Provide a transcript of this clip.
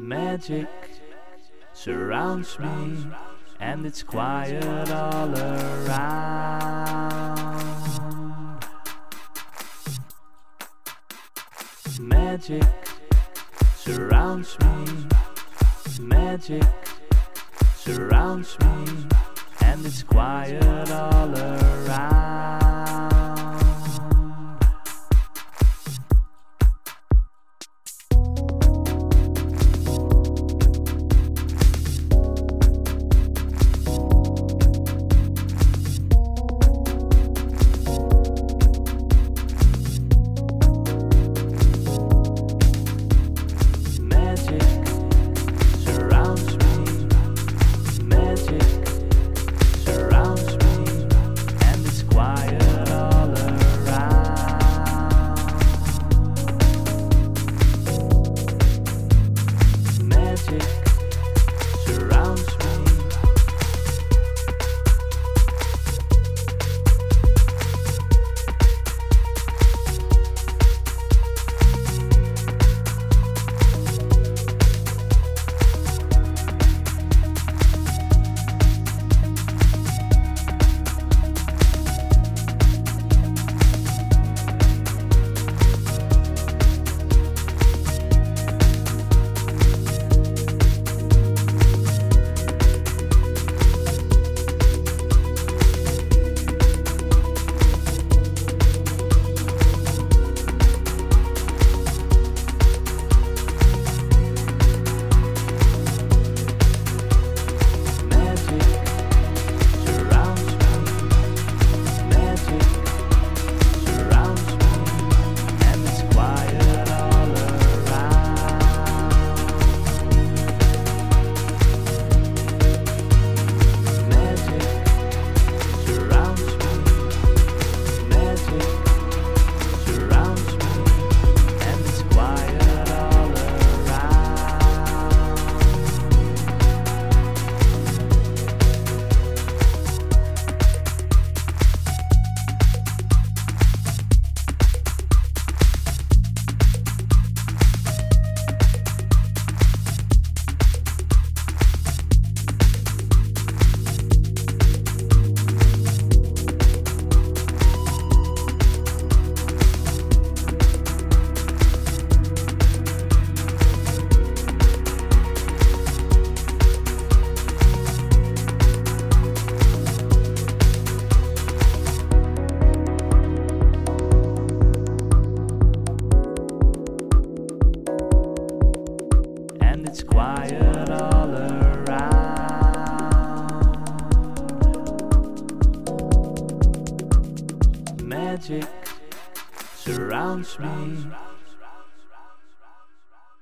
Magic surrounds me, and it's quiet all around. Magic surrounds me, magic surrounds me, and it's quiet all around. Quiet all around. Magic surrounds me,